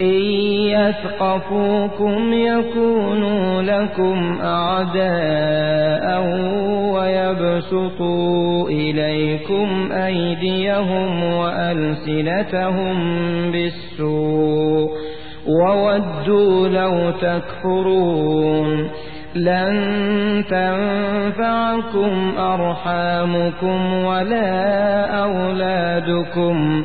إن يثقفوكم يكونوا لكم أعداء ويبسطوا إليكم أيديهم وألسنتهم بالسوء وودوا لو تكفرون لن تنفعكم أرحامكم ولا أولادكم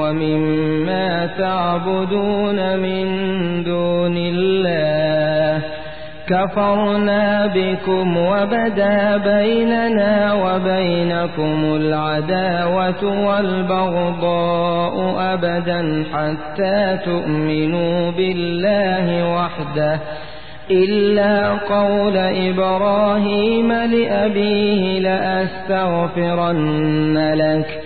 ومما تعبدون من دون الله. كفرنا بكم وبدا بيننا وبينكم العداوة والبغضاء أبدا حتى تؤمنوا بالله وحده. إلا قول إبراهيم لأبيه لأستغفرن لك.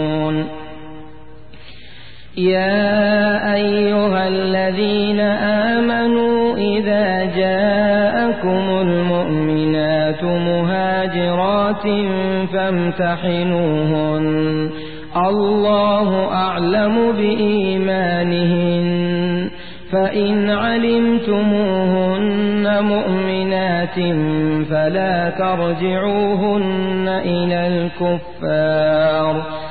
يا أيها الذين آمنوا إذا جاءكم المؤمنات مهاجرات فامتحنوهن. الله أعلم بإيمانهن. فإن علمتموهن مؤمنات فلا ترجعوهن إلى الكفار.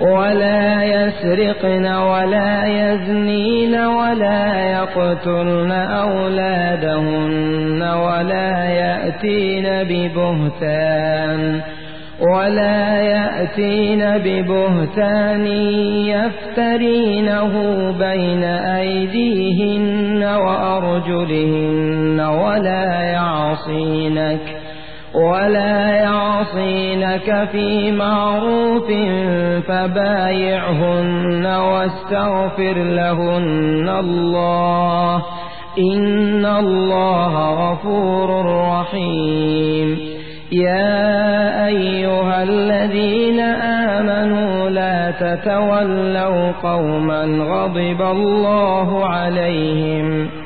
ولا يسرقن ولا يزنين ولا يقتلن أولادهن ولا يأتين ببهتان ولا يأتين ببهتان يفترينه بين أيديهن وأرجلهن ولا يعصينك ولا يعصينك في معروف فبايعهن واستغفر لهن الله إن الله غفور رحيم يا أيها الذين آمنوا لا تتولوا قوما غضب الله عليهم